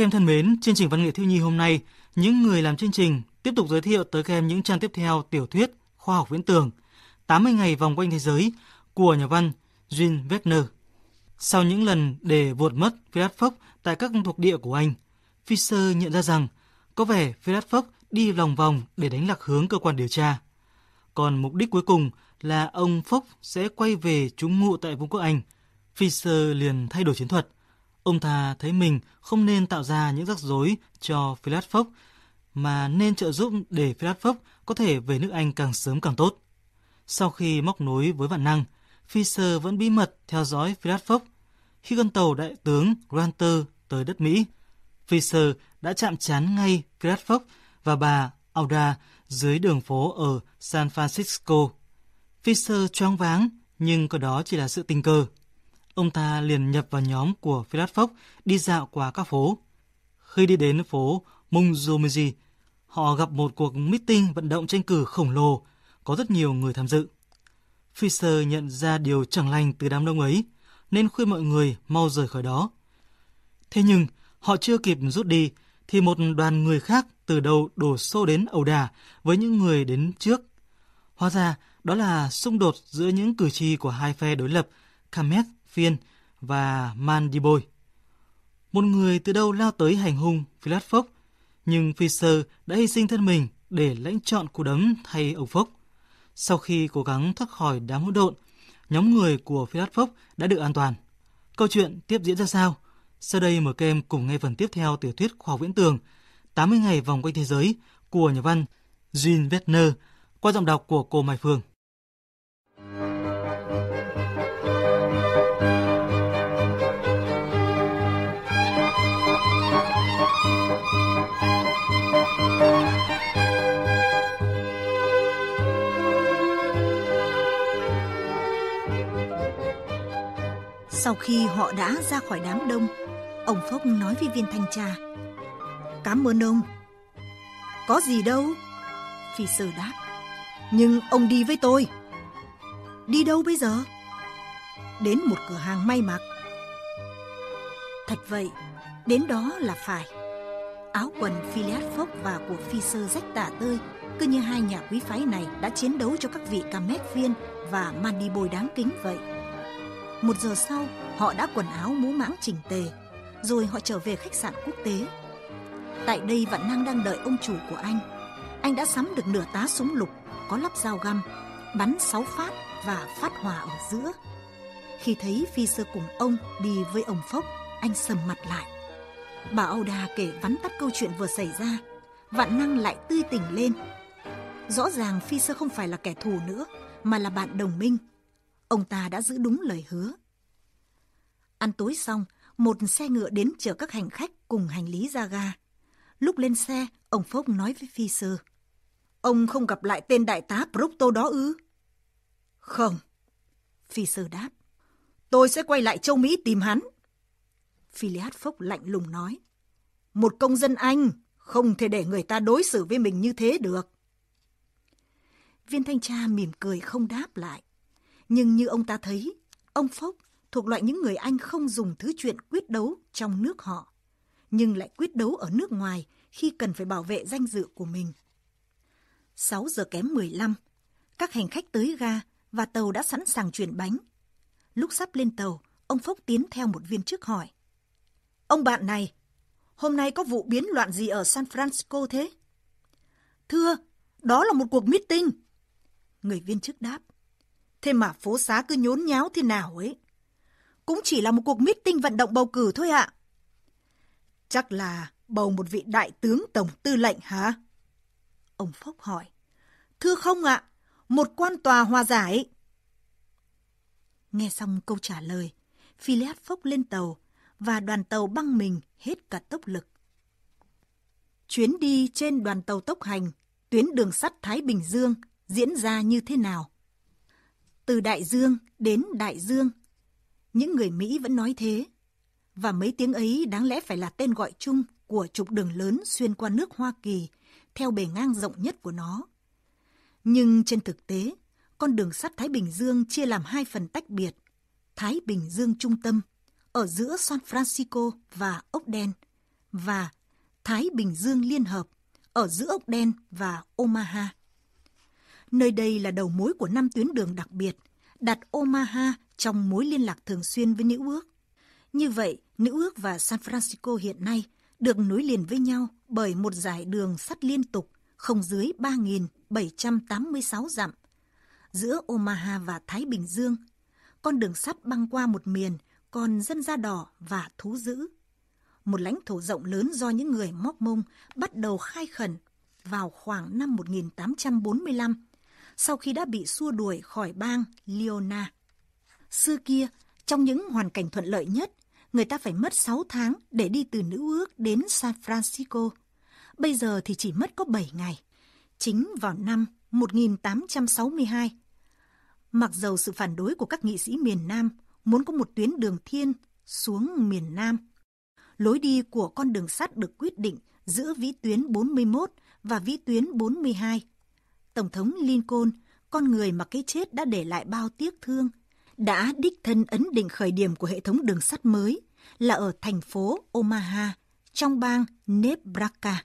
Các em thân mến, chương trình Văn nghệ thiếu nhi hôm nay, những người làm chương trình tiếp tục giới thiệu tới các em những trang tiếp theo tiểu thuyết khoa học viễn tưởng 80 ngày vòng quanh thế giới của nhà văn Jean Wagner. Sau những lần để vụt mất Philat Phốc tại các thuộc địa của anh, Fisher nhận ra rằng có vẻ Philat Phốc đi lòng vòng để đánh lạc hướng cơ quan điều tra. Còn mục đích cuối cùng là ông Phốc sẽ quay về trú ngụ tại Vương quốc Anh. Fisher liền thay đổi chiến thuật. Ông ta thấy mình không nên tạo ra những rắc rối cho Philat Phốc, mà nên trợ giúp để Philat Phốc có thể về nước Anh càng sớm càng tốt. Sau khi móc nối với vạn năng, Fisher vẫn bí mật theo dõi Philat Phốc. Khi con tàu đại tướng Granter tới đất Mỹ, Fisher đã chạm trán ngay Philat Phốc và bà Auda dưới đường phố ở San Francisco. Fisher choáng váng, nhưng có đó chỉ là sự tình cờ. Ông ta liền nhập vào nhóm của Philat Phốc đi dạo qua các phố. Khi đi đến phố Mungzomiji, họ gặp một cuộc meeting vận động tranh cử khổng lồ, có rất nhiều người tham dự. Fisher nhận ra điều chẳng lành từ đám đông ấy, nên khuyên mọi người mau rời khỏi đó. Thế nhưng, họ chưa kịp rút đi, thì một đoàn người khác từ đầu đổ xô đến ẩu đả với những người đến trước. Hóa ra, đó là xung đột giữa những cử tri của hai phe đối lập Kamet Phiên và Mandiboy. Một người từ đâu lao tới hành hung Philat Phốc, nhưng Fisher đã hy sinh thân mình để lãnh chọn cú đấm thay ông Phốc. Sau khi cố gắng thoát khỏi đám hỗn độn, nhóm người của Philat Phốc đã được an toàn. Câu chuyện tiếp diễn ra sao? Sau đây mời các em cùng nghe phần tiếp theo tiểu thuyết khoa học viễn tường 80 ngày vòng quanh thế giới của nhà văn Jean Vetner qua giọng đọc của cô Mai Phương. Sau khi họ đã ra khỏi đám đông, ông Phốc nói với viên thanh tra. Cảm ơn ông. Có gì đâu. Phi sơ đáp. Nhưng ông đi với tôi. Đi đâu bây giờ? Đến một cửa hàng may mặc. Thật vậy, đến đó là phải. Áo quần Phileas Fogg và của phi sơ rách tả tơi, cứ như hai nhà quý phái này đã chiến đấu cho các vị Camet viên và Mandy bồi đáng kính vậy. Một giờ sau, họ đã quần áo mũ mãng chỉnh tề, rồi họ trở về khách sạn quốc tế. Tại đây Vạn Năng đang đợi ông chủ của anh. Anh đã sắm được nửa tá súng lục, có lắp dao găm, bắn sáu phát và phát hỏa ở giữa. Khi thấy phi sơ cùng ông đi với ông Phốc, anh sầm mặt lại. Bà Âu Đà kể vắn tắt câu chuyện vừa xảy ra, Vạn Năng lại tươi tỉnh lên. Rõ ràng phi sơ không phải là kẻ thù nữa, mà là bạn đồng minh ông ta đã giữ đúng lời hứa. Ăn tối xong, một xe ngựa đến chở các hành khách cùng hành lý ra ga. Lúc lên xe, ông Phúc nói với phi sư. Ông không gặp lại tên đại tá Procto đó ư? Không. Phi sư đáp. Tôi sẽ quay lại châu Mỹ tìm hắn. Philiad Phúc lạnh lùng nói. Một công dân Anh không thể để người ta đối xử với mình như thế được. Viên thanh tra mỉm cười không đáp lại. Nhưng như ông ta thấy, ông Phốc thuộc loại những người Anh không dùng thứ chuyện quyết đấu trong nước họ, nhưng lại quyết đấu ở nước ngoài khi cần phải bảo vệ danh dự của mình. 6 giờ kém 15, các hành khách tới ga và tàu đã sẵn sàng chuyển bánh. Lúc sắp lên tàu, ông Phốc tiến theo một viên chức hỏi. Ông bạn này, hôm nay có vụ biến loạn gì ở San Francisco thế? Thưa, đó là một cuộc meeting. Người viên chức đáp. Thế mà phố xá cứ nhốn nháo thế nào ấy. Cũng chỉ là một cuộc meeting vận động bầu cử thôi ạ. Chắc là bầu một vị đại tướng tổng tư lệnh hả? Ông Phúc hỏi. Thưa không ạ, một quan tòa hòa giải. Nghe xong câu trả lời, Phileas Phúc lên tàu và đoàn tàu băng mình hết cả tốc lực. Chuyến đi trên đoàn tàu tốc hành, tuyến đường sắt Thái Bình Dương diễn ra như thế nào? Từ đại dương đến đại dương. Những người Mỹ vẫn nói thế. Và mấy tiếng ấy đáng lẽ phải là tên gọi chung của trục đường lớn xuyên qua nước Hoa Kỳ theo bề ngang rộng nhất của nó. Nhưng trên thực tế, con đường sắt Thái Bình Dương chia làm hai phần tách biệt. Thái Bình Dương trung tâm, ở giữa San Francisco và ốc đen, và Thái Bình Dương Liên Hợp ở giữa ốc đen và Omaha. Nơi đây là đầu mối của năm tuyến đường đặc biệt, đặt Omaha trong mối liên lạc thường xuyên với Nữ ước. Như vậy, Nữ ước và San Francisco hiện nay được nối liền với nhau bởi một dải đường sắt liên tục không dưới 3.786 dặm. Giữa Omaha và Thái Bình Dương, con đường sắt băng qua một miền còn dân da đỏ và thú dữ. Một lãnh thổ rộng lớn do những người móc mông bắt đầu khai khẩn vào khoảng năm 1845, sau khi đã bị xua đuổi khỏi bang Leona. Xưa kia, trong những hoàn cảnh thuận lợi nhất, người ta phải mất 6 tháng để đi từ Nữ ước đến San Francisco. Bây giờ thì chỉ mất có 7 ngày. Chính vào năm 1862, mặc dầu sự phản đối của các nghị sĩ miền Nam muốn có một tuyến đường thiên xuống miền Nam, lối đi của con đường sắt được quyết định giữa vĩ tuyến 41 và vĩ tuyến 42. Tổng thống Lincoln, con người mà cái chết đã để lại bao tiếc thương, đã đích thân ấn định khởi điểm của hệ thống đường sắt mới là ở thành phố Omaha, trong bang Nebraska.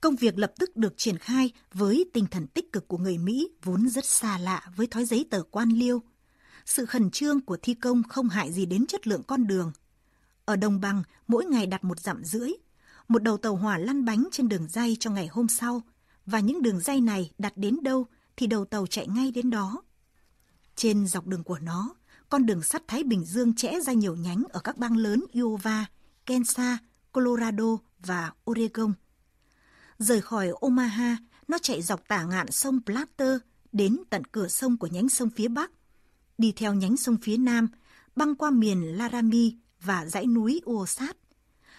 Công việc lập tức được triển khai với tinh thần tích cực của người Mỹ vốn rất xa lạ với thói giấy tờ quan liêu. Sự khẩn trương của thi công không hại gì đến chất lượng con đường. Ở đồng bằng, mỗi ngày đặt một dặm rưỡi. Một đầu tàu hỏa lăn bánh trên đường dây cho ngày hôm sau. Và những đường dây này đặt đến đâu thì đầu tàu chạy ngay đến đó. Trên dọc đường của nó, con đường sắt Thái Bình Dương chẽ ra nhiều nhánh ở các bang lớn Iowa, Kansas, Colorado và Oregon. Rời khỏi Omaha, nó chạy dọc tả ngạn sông Platte đến tận cửa sông của nhánh sông phía Bắc. Đi theo nhánh sông phía Nam, băng qua miền Laramie và dãy núi Uosat,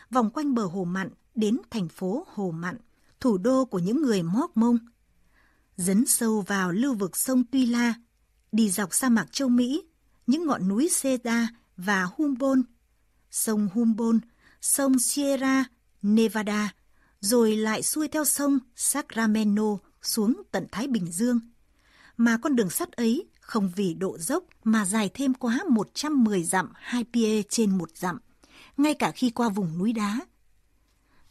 vòng quanh bờ hồ mặn đến thành phố Hồ Mặn, thủ đô của những người Móc Mông. Dấn sâu vào lưu vực sông Tuy La, đi dọc sa mạc châu Mỹ, những ngọn núi Seda và Humboldt, sông Humboldt, sông Sierra Nevada, rồi lại xuôi theo sông Sacramento xuống tận Thái Bình Dương. Mà con đường sắt ấy không vì độ dốc mà dài thêm quá 110 dặm 2 pie trên một dặm, ngay cả khi qua vùng núi đá.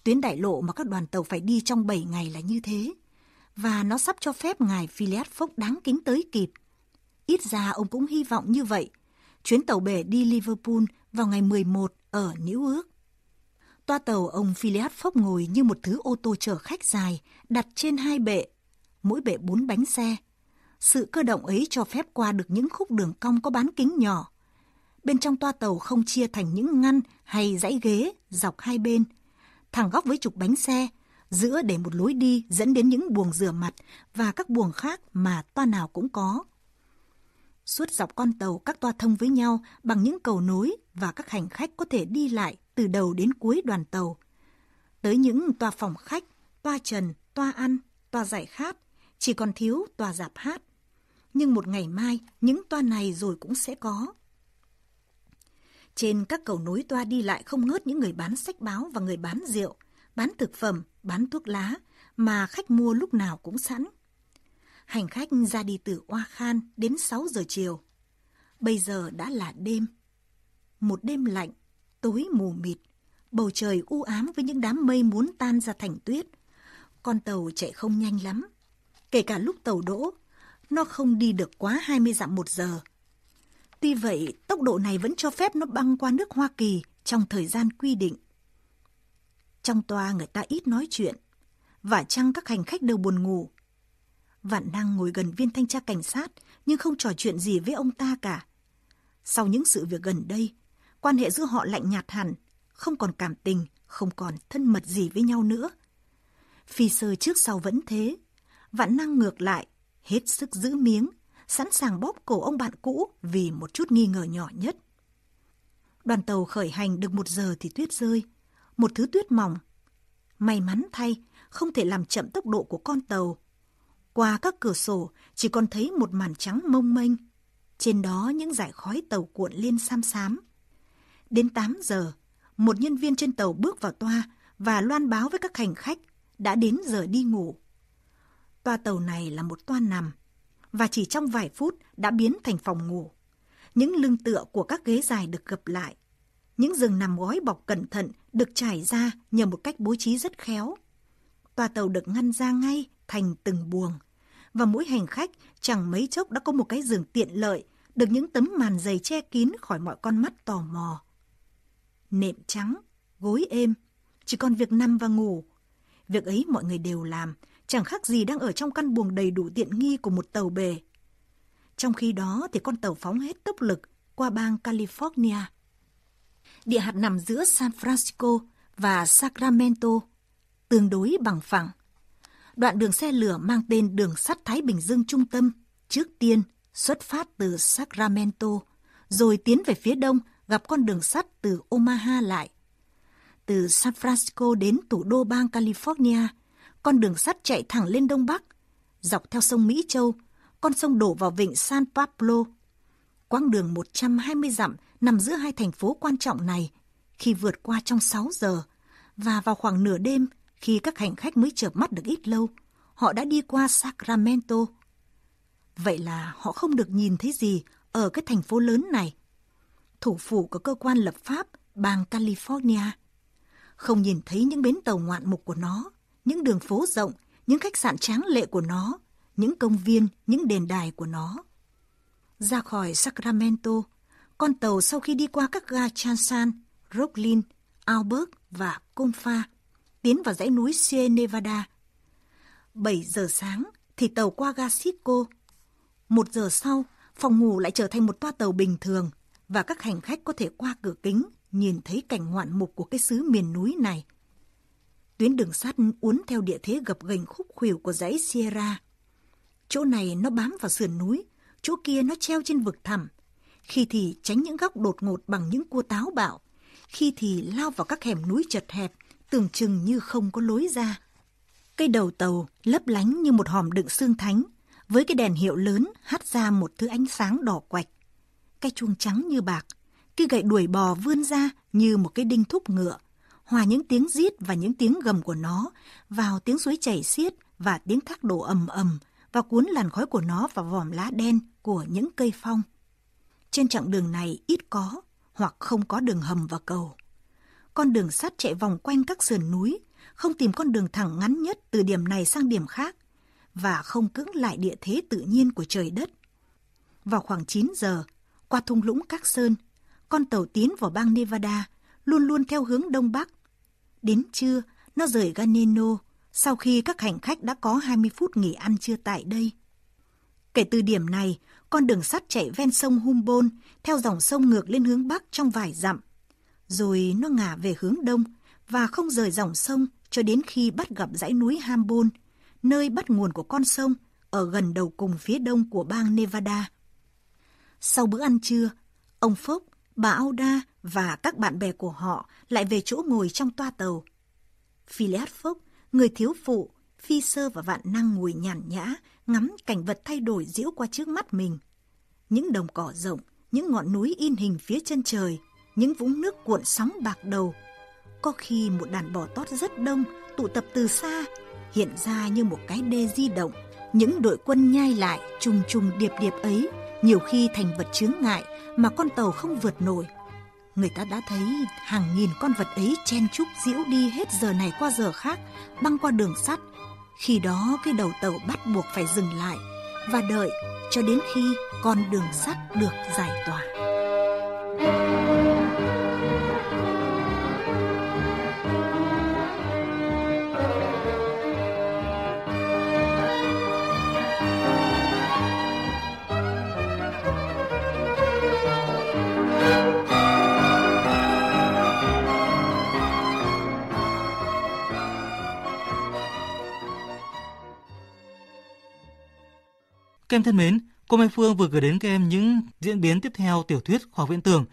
Tuyến đại lộ mà các đoàn tàu phải đi trong 7 ngày là như thế, và nó sắp cho phép ngài Phileas Fogg đáng kính tới kịp. Ít ra ông cũng hy vọng như vậy. Chuyến tàu bể đi Liverpool vào ngày 11 ở New ước. Toa tàu ông Phileas Fogg ngồi như một thứ ô tô chở khách dài, đặt trên hai bệ, mỗi bệ bốn bánh xe. Sự cơ động ấy cho phép qua được những khúc đường cong có bán kính nhỏ. Bên trong toa tàu không chia thành những ngăn hay dãy ghế dọc hai bên. Thẳng góc với trục bánh xe, giữa để một lối đi dẫn đến những buồng rửa mặt và các buồng khác mà toa nào cũng có. Suốt dọc con tàu các toa thông với nhau bằng những cầu nối và các hành khách có thể đi lại từ đầu đến cuối đoàn tàu. Tới những toa phòng khách, toa trần, toa ăn, toa giải khát, chỉ còn thiếu toa dạp hát. Nhưng một ngày mai, những toa này rồi cũng sẽ có. Trên các cầu nối toa đi lại không ngớt những người bán sách báo và người bán rượu, bán thực phẩm, bán thuốc lá, mà khách mua lúc nào cũng sẵn. Hành khách ra đi từ Oa Khan đến 6 giờ chiều. Bây giờ đã là đêm. Một đêm lạnh, tối mù mịt, bầu trời u ám với những đám mây muốn tan ra thành tuyết. Con tàu chạy không nhanh lắm. Kể cả lúc tàu đỗ, nó không đi được quá 20 dặm một giờ. Tuy vậy, tốc độ này vẫn cho phép nó băng qua nước Hoa Kỳ trong thời gian quy định. Trong toa người ta ít nói chuyện, và chăng các hành khách đều buồn ngủ. Vạn năng ngồi gần viên thanh tra cảnh sát nhưng không trò chuyện gì với ông ta cả. Sau những sự việc gần đây, quan hệ giữa họ lạnh nhạt hẳn, không còn cảm tình, không còn thân mật gì với nhau nữa. Phi sơ trước sau vẫn thế, vạn năng ngược lại, hết sức giữ miếng, sẵn sàng bóp cổ ông bạn cũ vì một chút nghi ngờ nhỏ nhất. Đoàn tàu khởi hành được một giờ thì tuyết rơi, một thứ tuyết mỏng. May mắn thay, không thể làm chậm tốc độ của con tàu. Qua các cửa sổ chỉ còn thấy một màn trắng mông mênh. Trên đó những dải khói tàu cuộn lên xám xám. Đến 8 giờ, một nhân viên trên tàu bước vào toa và loan báo với các hành khách đã đến giờ đi ngủ. Toa tàu này là một toa nằm và chỉ trong vài phút đã biến thành phòng ngủ. Những lưng tựa của các ghế dài được gập lại. Những giường nằm gói bọc cẩn thận được trải ra nhờ một cách bố trí rất khéo. Toa tàu được ngăn ra ngay thành từng buồng. Và mỗi hành khách chẳng mấy chốc đã có một cái giường tiện lợi, được những tấm màn dày che kín khỏi mọi con mắt tò mò. Nệm trắng, gối êm, chỉ còn việc nằm và ngủ. Việc ấy mọi người đều làm, chẳng khác gì đang ở trong căn buồng đầy đủ tiện nghi của một tàu bể. Trong khi đó thì con tàu phóng hết tốc lực qua bang California. Địa hạt nằm giữa San Francisco và Sacramento, tương đối bằng phẳng. Đoạn đường xe lửa mang tên đường sắt Thái Bình Dương trung tâm trước tiên xuất phát từ Sacramento, rồi tiến về phía đông gặp con đường sắt từ Omaha lại. Từ San Francisco đến thủ đô bang California, con đường sắt chạy thẳng lên đông bắc, dọc theo sông Mỹ Châu, con sông đổ vào vịnh San Pablo. Quãng đường 120 dặm nằm giữa hai thành phố quan trọng này khi vượt qua trong 6 giờ và vào khoảng nửa đêm khi các hành khách mới chợp mắt được ít lâu, họ đã đi qua Sacramento. Vậy là họ không được nhìn thấy gì ở cái thành phố lớn này. Thủ phủ của cơ quan lập pháp bang California. Không nhìn thấy những bến tàu ngoạn mục của nó, những đường phố rộng, những khách sạn tráng lệ của nó, những công viên, những đền đài của nó. Ra khỏi Sacramento, con tàu sau khi đi qua các ga Chansan, Rocklin, Albert và Confa, tiến vào dãy núi Sierra Nevada. 7 giờ sáng thì tàu qua ga Cisco. Một giờ sau, phòng ngủ lại trở thành một toa tàu bình thường và các hành khách có thể qua cửa kính nhìn thấy cảnh ngoạn mục của cái xứ miền núi này. Tuyến đường sắt uốn theo địa thế gập ghềnh khúc khuỷu của dãy Sierra. Chỗ này nó bám vào sườn núi, chỗ kia nó treo trên vực thẳm. Khi thì tránh những góc đột ngột bằng những cua táo bạo, khi thì lao vào các hẻm núi chật hẹp, tưởng chừng như không có lối ra. Cây đầu tàu lấp lánh như một hòm đựng xương thánh, với cái đèn hiệu lớn hắt ra một thứ ánh sáng đỏ quạch. Cái chuông trắng như bạc, cái gậy đuổi bò vươn ra như một cái đinh thúc ngựa, hòa những tiếng rít và những tiếng gầm của nó vào tiếng suối chảy xiết và tiếng thác đổ ầm ầm và cuốn làn khói của nó vào vòm lá đen của những cây phong. Trên chặng đường này ít có hoặc không có đường hầm và cầu. Con đường sắt chạy vòng quanh các sườn núi, không tìm con đường thẳng ngắn nhất từ điểm này sang điểm khác và không cưỡng lại địa thế tự nhiên của trời đất. Vào khoảng 9 giờ, qua thung lũng Các Sơn, con tàu tiến vào bang Nevada, luôn luôn theo hướng đông bắc. Đến trưa, nó rời Ganeno sau khi các hành khách đã có 20 phút nghỉ ăn trưa tại đây. Kể từ điểm này, con đường sắt chạy ven sông Humboldt theo dòng sông ngược lên hướng bắc trong vài dặm. Rồi nó ngả về hướng đông và không rời dòng sông cho đến khi bắt gặp dãy núi Hambon, nơi bắt nguồn của con sông ở gần đầu cùng phía đông của bang Nevada. Sau bữa ăn trưa, ông Phúc, bà Auda và các bạn bè của họ lại về chỗ ngồi trong toa tàu. Phileas Phúc, người thiếu phụ, phi sơ và vạn năng ngồi nhàn nhã, ngắm cảnh vật thay đổi diễu qua trước mắt mình. Những đồng cỏ rộng, những ngọn núi in hình phía chân trời, những vũng nước cuộn sóng bạc đầu. Có khi một đàn bò tót rất đông tụ tập từ xa, hiện ra như một cái đê di động. Những đội quân nhai lại trùng trùng điệp điệp ấy, nhiều khi thành vật chướng ngại mà con tàu không vượt nổi. Người ta đã thấy hàng nghìn con vật ấy chen chúc diễu đi hết giờ này qua giờ khác, băng qua đường sắt. Khi đó cái đầu tàu bắt buộc phải dừng lại và đợi cho đến khi con đường sắt được giải tỏa. Các em thân mến, cô Mai Phương vừa gửi đến các em những diễn biến tiếp theo tiểu thuyết khoa học viễn tưởng.